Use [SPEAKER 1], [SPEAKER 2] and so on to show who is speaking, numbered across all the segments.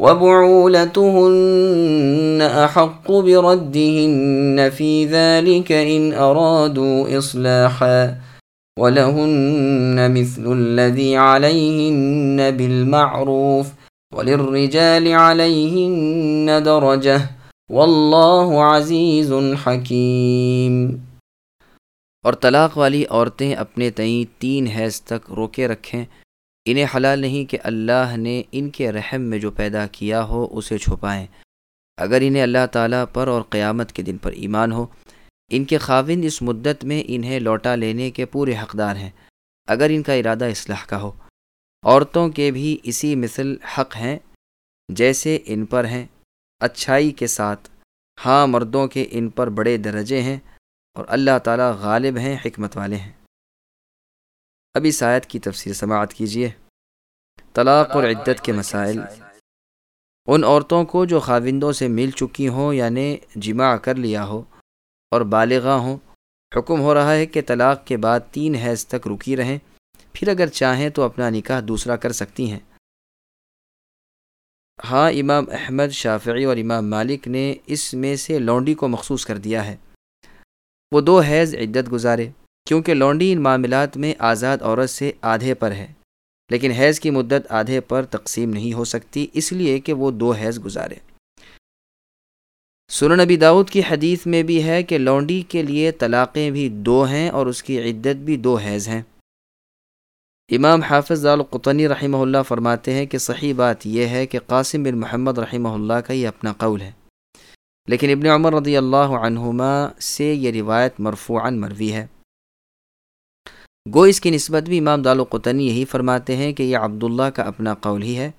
[SPEAKER 1] وبعولتهن أحق بردهن في ذلك إن أرادوا إصلاحا ولهن مثل الذي عليهن بالمعروف وللرجال عليهن درجة والله عزيز حكيم
[SPEAKER 2] اور طلاق والی عورتیں اپنے تئیں تین حیض تک روکے رکھیں انہیں حلال نہیں کہ اللہ نے ان کے رحم میں جو پیدا کیا ہو اسے چھپائیں۔ اگر انہیں اللہ تعالیٰ پر اور قیامت کے دن پر ایمان ہو، ان کے خاوند اس مدت میں انہیں لوٹا لینے کے پورے حقدار ہیں۔ اگر ان کا ارادہ اصلاح کا ہو، عورتوں کے بھی اسی مثل حق ہیں جیسے ان پر ہیں۔ اچھائی کے ساتھ ہاں مردوں کے ان پر بڑے درجے ہیں اور اللہ تعالیٰ غالب ہیں، حکمت والے ہیں۔ اب اس آیت کی تفسیر سماعت کیجیے طلاق اور عدت کے مسائل۔ ان عورتوں کو جو خاوندوں سے مل چکی ہوں یعنی جمع کر لیا ہو اور بالغاں ہوں حکم ہو رہا ہے کہ طلاق کے بعد تین حیض تک رکی رہیں۔ پھر اگر چاہیں تو اپنا نکاح دوسرا کر سکتی ہیں۔ ہاں امام احمد شافعی اور امام مالک نے اس میں سے لونڈی کو مخصوص کر دیا ہے۔ وہ دو حیض عدت گزارے۔ کیونکہ لونڈی ان معاملات میں آزاد عورت سے آدھے پر ہے، لیکن حیض کی مدت آدھے پر تقسیم نہیں ہو سکتی، اس لیے کہ وہ دو حیض گزارے۔ سنن نبی داود کی حدیث میں بھی ہے کہ لونڈی کے لیے طلاقیں بھی دو ہیں اور اس کی عدت بھی دو حیض ہیں۔ امام حافظ القطنی رحمہ اللہ فرماتے ہیں کہ صحیح بات یہ ہے کہ قاسم بن محمد رحمہ اللہ کا یہ اپنا قول ہے۔ لیکن ابن عمر رضی اللہ عنہما سے یہ روایت مرفوعاً مروی ہے۔ گو اس کی نسبت بھی امام دال قطنی یہی فرماتے ہیں کہ یہ عبداللہ کا اپنا قول ہی ہے۔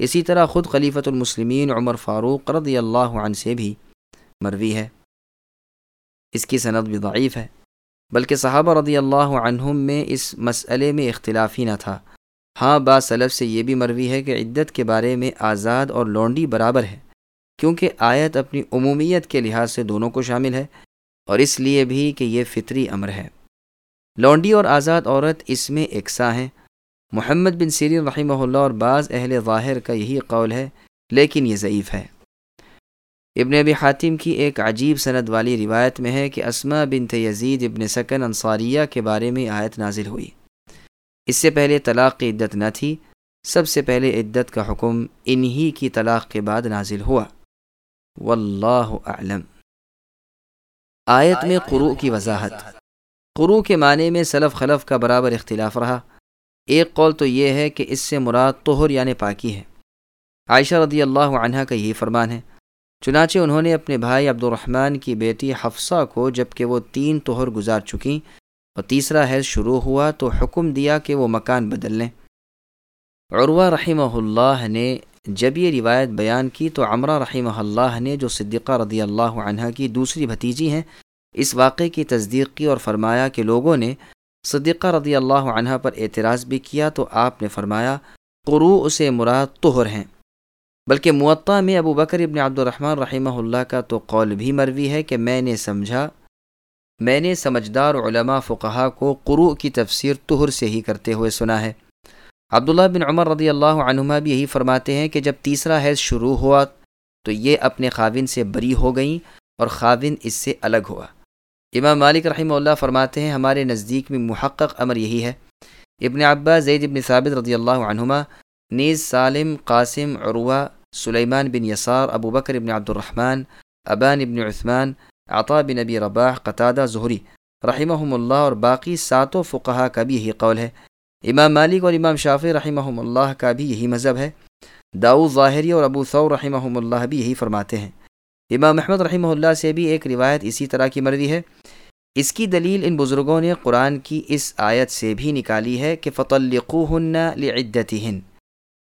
[SPEAKER 2] اسی طرح خود خلیفۃ المسلمین عمر فاروق رضی اللہ عنہ سے بھی مروی ہے۔ اس کی صنعت بھی ضعیف ہے، بلکہ صحابہ رضی اللہ عنہم میں اس مسئلے میں اختلاف ہی نہ تھا۔ ہاں بعض سلف سے یہ بھی مروی ہے کہ عدت کے بارے میں آزاد اور لونڈی برابر ہے، کیونکہ آیت اپنی عمومیت کے لحاظ سے دونوں کو شامل ہے، اور اس لیے بھی کہ یہ فطری امر ہے۔ لونڈی اور آزاد عورت اس میں اکساں ہیں۔ محمد بن سیرین رحمہ اللہ اور بعض اہل ظاہر کا یہی قول ہے، لیکن یہ ضعیف ہے۔ ابن ابی حاتم کی ایک عجیب سند والی روایت میں ہے کہ اسما بن یزید ابن سکن انصاریہ کے بارے میں آیت نازل ہوئی۔ اس سے پہلے طلاق کی عدت نہ تھی، سب سے پہلے عدت کا حکم انہی کی طلاق کے بعد نازل ہوا۔ واللہ اعلم۔ آیت میں قروع کی وضاحت۔ قرو کے معنی میں سلف خلف کا برابر اختلاف رہا۔ ایک قول تو یہ ہے کہ اس سے مراد طہر یعنی پاکی ہے۔ عائشہ رضی اللہ عنہ کا یہی فرمان ہے۔ چنانچہ انہوں نے اپنے بھائی عبد الرحمن کی بیٹی حفصہ کو جبکہ وہ تین طہر گزار چکیں اور تیسرا حیض شروع ہوا تو حکم دیا کہ وہ مکان بدل لیں۔ عروہ رحمہ اللہ نے جب یہ روایت بیان کی تو عمرہ رحمہ اللہ نے جو صدیقہ رضی اللہ عنہ کی دوسری بھتیجی ہیں اس واقعے کی تصدیق کی اور فرمایا کہ لوگوں نے صدیقہ رضی اللہ عنہ پر اعتراض بھی کیا تو آپ نے فرمایا، قرو اسے مراد طہر ہیں۔ بلکہ معطا میں ابو بکر ابن عبد الرحمن رحمہ اللہ کا تو قول بھی مروی ہے کہ میں نے سمجھا، میں نے سمجھدار علماء فقہا کو قرو کی تفسیر طہر سے ہی کرتے ہوئے سنا ہے۔ عبداللہ بن عمر رضی اللہ عنہما بھی یہی فرماتے ہیں کہ جب تیسرا حیض شروع ہوا تو یہ اپنے خاوند سے بری ہو گئیں اور خاوند اس سے الگ ہوا۔ امام مالک رحمہ اللہ فرماتے ہیں، ہمارے نزدیک میں محقق امر یہی ہے۔ ابن عباس، زید ابن ثابت رضی اللہ عنہما، نیز سالم، قاسم، عروہ، سلیمان بن یسار، ابو بکر ابن عبد الرحمن ابان ابن عثمان، عطا بن نبی رباح، قطادہ ظہری رحمہم اللہ، اور باقی ساتوں فقہا کا بھی یہی قول ہے۔ امام مالک اور امام شافی رحمہم اللہ کا بھی یہی مذہب ہے۔ داؤ ظاہری اور ابو ثور رحمہم اللہ بھی یہی فرماتے ہیں۔ امام محمد رحمہ اللہ سے بھی ایک روایت اسی طرح کی مروی ہے۔ اس کی دلیل ان بزرگوں نے قرآن کی اس آیت سے بھی نکالی ہے کہ فتلقو ہن ہن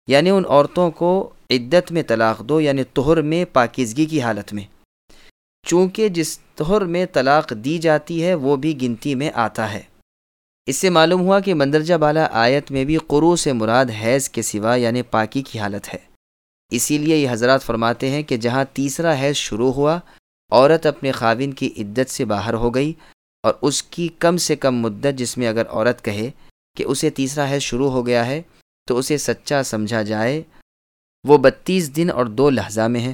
[SPEAKER 2] یعنی ان عورتوں کو عدت میں طلاق دو یعنی تہر میں پاکیزگی کی حالت میں۔ چونکہ جس تہر میں طلاق دی جاتی ہے، وہ بھی گنتی میں آتا ہے۔ اس سے معلوم ہوا کہ مندرجہ بالا آیت میں بھی قرو سے مراد حیض کے سوا یعنی پاکی کی حالت ہے۔ اسی لیے یہ حضرات فرماتے ہیں کہ جہاں تیسرا حیض شروع ہوا، عورت اپنے خاوین کی عدت سے باہر ہو گئی اور اس کی کم سے کم مدت جس میں اگر عورت کہے کہ اسے تیسرا حیض شروع ہو گیا ہے، تو اسے سچا سمجھا جائے۔ وہ بتیس دن اور دو لہجہ میں ہے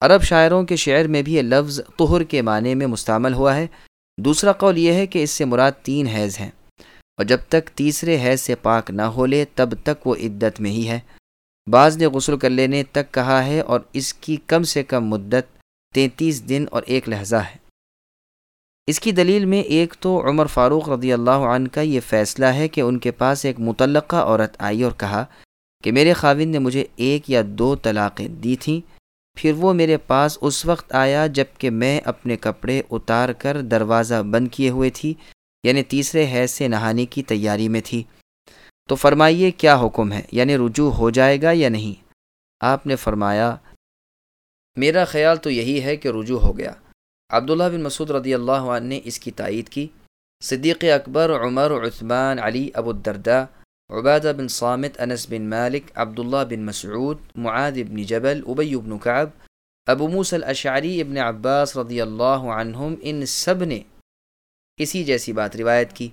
[SPEAKER 2] عرب شاعروں کے شعر میں بھی یہ لفظ طہر کے معنی میں مستعمل ہوا ہے۔ دوسرا قول یہ ہے کہ اس سے مراد تین حیض ہیں۔ اور جب تک تیسرے حیض سے پاک نہ ہو لے، تب تک وہ عدت میں ہی ہے۔ بعض نے غسل کر لینے تک کہا ہے اور اس کی کم سے کم مدت تینتیس دن اور ایک لہجہ ہے۔ اس کی دلیل میں ایک تو عمر فاروق رضی اللہ عنہ کا یہ فیصلہ ہے کہ ان کے پاس ایک متعلقہ عورت آئی اور کہا کہ میرے خاوند نے مجھے ایک یا دو طلاقیں دی تھیں، پھر وہ میرے پاس اس وقت آیا جبکہ میں اپنے کپڑے اتار کر دروازہ بند کیے ہوئے تھی یعنی تیسرے حیض سے نہانے کی تیاری میں تھی۔ تو فرمائیے کیا حکم ہے؟ یعنی رجوع ہو جائے گا یا نہیں؟ آپ نے فرمایا، میرا خیال تو یہی ہے کہ رجوع ہو گیا۔ عبداللہ بن مسعود رضی اللہ عنہ نے اس کی تائید کی۔ صدیق اکبر، عمر، عثمان، علی، ابو الدرداء، عبادہ بن صامت، انس بن مالک، عبداللہ بن مسعود معاد بن جبل، ابی بن کعب، ابو موسى الاشعری، ابن عباس رضی اللہ عنہم، ان سب نے اسی جیسی بات روایت کی۔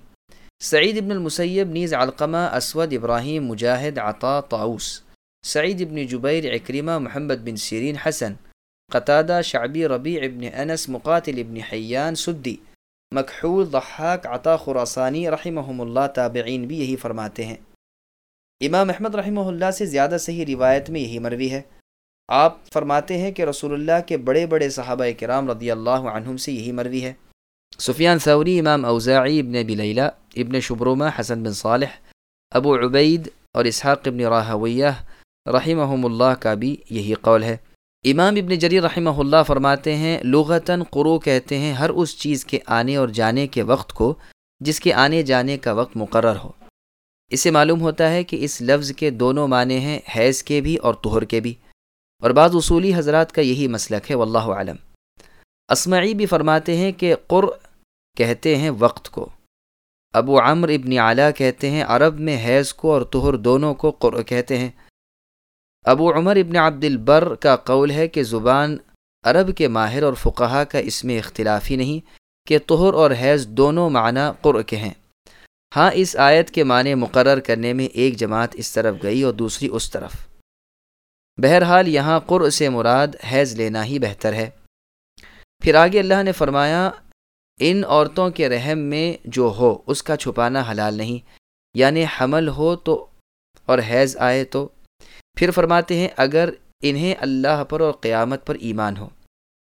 [SPEAKER 2] سعید ابن المسیب، نیز علقمہ، اسود، ابراہیم، مجاہد، عطا طاؤس سعید ابن جبیر اکریمہ محمد بن سیرین، حسن، قطادہ، شعبی، ربیع ابن انس، مقاتل ابن حیان، سدی، مکحول، ضحاک، عطا خراسانی رحمہ اللہ تابعین بھی یہی فرماتے ہیں۔ امام احمد رحمہ اللہ سے زیادہ صحیح روایت میں یہی مروی ہے۔ آپ فرماتے ہیں کہ رسول اللہ کے بڑے بڑے صحابہ کرام رضی اللہ عنہم سے یہی مروی ہے۔ سفیان ثوری، امام اوزاعی، ابن بلیلہ ابن شبرمہ حسن بن صالح، ابو عبید اور اسحاق ابن راہویہ رحمہ اللہ کا بھی یہی قول ہے۔ امام ابن جری رحمہ اللہ فرماتے ہیں، لغتاً قرو کہتے ہیں ہر اس چیز کے آنے اور جانے کے وقت کو جس کے آنے جانے کا وقت مقرر ہو۔ اس سے معلوم ہوتا ہے کہ اس لفظ کے دونوں معنی ہیں، حیض کے بھی اور طہر کے بھی۔ اور بعض اصولی حضرات کا یہی مسلک ہے، واللہ عالم اسمعی بھی فرماتے ہیں کہ قر کہتے ہیں وقت کو۔ ابو عمر ابن اعلیٰ کہتے ہیں عرب میں حیض کو اور طہر دونوں کو قر کہتے ہیں۔ ابو عمر ابن عبد البر کا قول ہے کہ زبان عرب کے ماہر اور فقہا کا اس میں اختلاف ہی نہیں کہ طہر اور حیض دونوں معنی قر کے ہیں۔ ہاں اس آیت کے معنی مقرر کرنے میں ایک جماعت اس طرف گئی اور دوسری اس طرف۔ بہرحال یہاں قر سے مراد حیض لینا ہی بہتر ہے۔ پھر آگے اللہ نے فرمایا، ان عورتوں کے رحم میں جو ہو، اس کا چھپانا حلال نہیں یعنی حمل ہو تو اور حیض آئے تو۔ پھر فرماتے ہیں، اگر انہیں اللہ پر اور قیامت پر ایمان ہو۔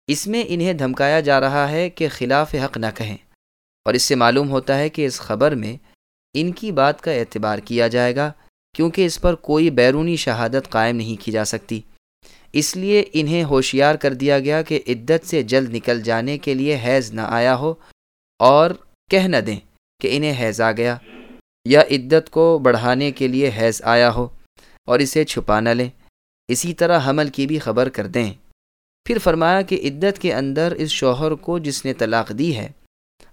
[SPEAKER 2] اس میں انہیں دھمکایا جا رہا ہے کہ خلاف حق نہ کہیں۔ اور اس سے معلوم ہوتا ہے کہ اس خبر میں ان کی بات کا اعتبار کیا جائے گا، کیونکہ اس پر کوئی بیرونی شہادت قائم نہیں کی جا سکتی۔ اس لیے انہیں ہوشیار کر دیا گیا کہ عدت سے جلد نکل جانے کے لیے حیض نہ آیا ہو اور کہہ نہ دیں کہ انہیں حیض آ گیا یا عدت کو بڑھانے کے لیے حیض آیا ہو اور اسے چھپا نہ لیں۔ اسی طرح حمل کی بھی خبر کر دیں۔ پھر فرمایا کہ عدت کے اندر اس شوہر کو جس نے طلاق دی ہے،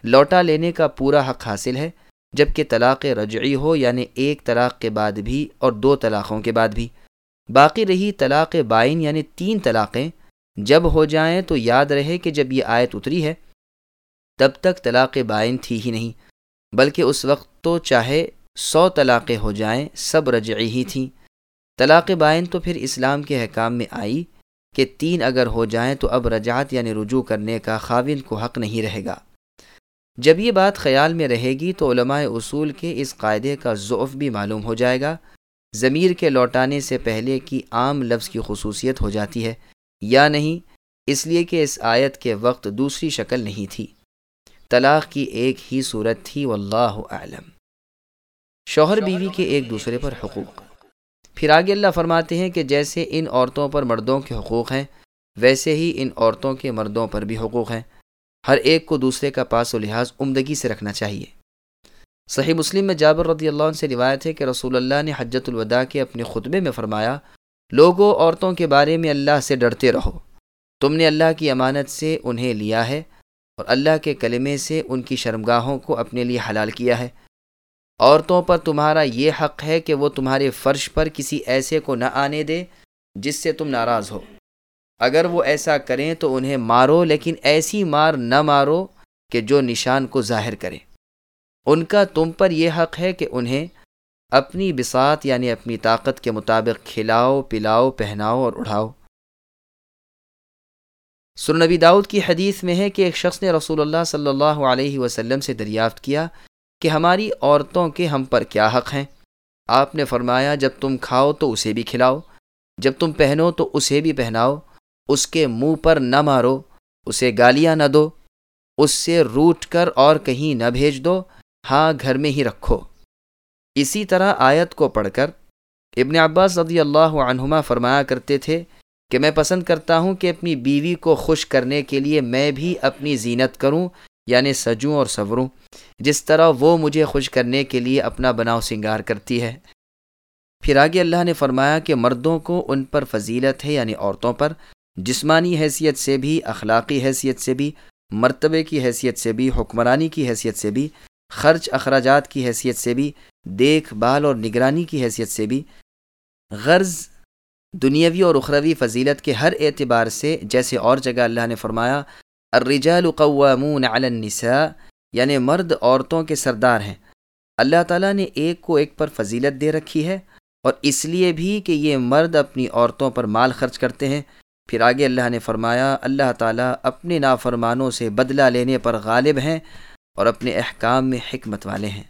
[SPEAKER 2] لوٹا لینے کا پورا حق حاصل ہے جبکہ طلاق رجعی ہو یعنی ایک طلاق کے بعد بھی اور دو طلاقوں کے بعد بھی۔ باقی رہی طلاق بائن یعنی تین طلاقیں۔ جب ہو جائیں تو یاد رہے کہ جب یہ آیت اتری ہے، تب تک طلاق بائن تھی ہی نہیں، بلکہ اس وقت تو چاہے سو طلاقیں ہو جائیں، سب رجعی ہی تھیں۔ طلاق بائن تو پھر اسلام کے حکام میں آئی کہ تین اگر ہو جائیں تو اب رجعت یعنی رجوع کرنے کا خاوند کو حق نہیں رہے گا۔ جب یہ بات خیال میں رہے گی تو علماء اصول کے اس قاعدے کا ضعف بھی معلوم ہو جائے گا۔ ضمیر کے لوٹانے سے پہلے کی عام لفظ کی خصوصیت ہو جاتی ہے، یا نہیں، اس لیے کہ اس آیت کے وقت دوسری شکل نہیں تھی۔ طلاق کی ایک ہی صورت تھی، واللہ اعلم۔ شوہر بیوی کے ایک دوسرے پر حقوق۔ پھر آگے اللہ فرماتے ہیں کہ جیسے ان عورتوں پر مردوں کے حقوق ہیں، ویسے ہی ان عورتوں کے مردوں پر بھی حقوق ہیں۔ ہر ایک کو دوسرے کا پاس و لحاظ عمدگی سے رکھنا چاہیے۔ صحیح مسلم میں جابر رضی اللہ عنہ سے روایت ہے کہ رسول اللہ نے حجت الوداع کے اپنے خطبے میں فرمایا، لوگوں، عورتوں کے بارے میں اللہ سے ڈرتے رہو۔ تم نے اللہ کی امانت سے انہیں لیا ہے اور اللہ کے کلمے سے ان کی شرمگاہوں کو اپنے لیے حلال کیا ہے۔ عورتوں پر تمہارا یہ حق ہے کہ وہ تمہارے فرش پر کسی ایسے کو نہ آنے دے جس سے تم ناراض ہو۔ اگر وہ ایسا کریں تو انہیں مارو، لیکن ایسی مار نہ مارو کہ جو نشان کو ظاہر کرے۔ ان کا تم پر یہ حق ہے کہ انہیں اپنی بسات یعنی اپنی طاقت کے مطابق کھلاؤ، پلاؤ، پہناؤ اور اڑھاؤ سرنبی داؤد کی حدیث میں ہے کہ ایک شخص نے رسول اللہ صلی اللہ علیہ وسلم سے دریافت کیا کہ ہماری عورتوں کے ہم پر کیا حق ہیں۔ آپ نے فرمایا، جب تم کھاؤ تو اسے بھی کھلاؤ، جب تم پہنو تو اسے بھی پہناؤ، اس کے منہ پر نہ مارو، اسے گالیاں نہ دو، اس سے روٹ کر اور کہیں نہ بھیج دو۔ ہاں گھر میں ہی رکھو۔ اسی طرح آیت کو پڑھ کر ابن عباس رضی اللہ عنہما فرمایا کرتے تھے کہ میں پسند کرتا ہوں کہ اپنی بیوی کو خوش کرنے کے لیے میں بھی اپنی زینت کروں یعنی سجوں اور سوروں، جس طرح وہ مجھے خوش کرنے کے لیے اپنا بناؤ سنگار کرتی ہے۔ پھر آگے اللہ نے فرمایا کہ مردوں کو ان پر فضیلت ہے یعنی عورتوں پر، جسمانی حیثیت سے بھی، اخلاقی حیثیت سے بھی، مرتبے کی حیثیت سے بھی، حکمرانی کی حیثیت سے بھی خرچ اخراجات کی حیثیت سے بھی، دیکھ بھال اور نگرانی کی حیثیت سے بھی۔ غرض دنیاوی اور اخروی فضیلت کے ہر اعتبار سے، جیسے اور جگہ اللہ نے فرمایا، الرجال قوامون علی النساء یعنی مرد عورتوں کے سردار ہیں۔ اللہ تعالیٰ نے ایک کو ایک پر فضیلت دے رکھی ہے اور اس لیے بھی کہ یہ مرد اپنی عورتوں پر مال خرچ کرتے ہیں۔ پھر آگے اللہ نے فرمایا، اللہ تعالیٰ اپنے نافرمانوں سے بدلہ لینے پر غالب ہیں۔ اور اپنے احکام میں حکمت والے ہیں۔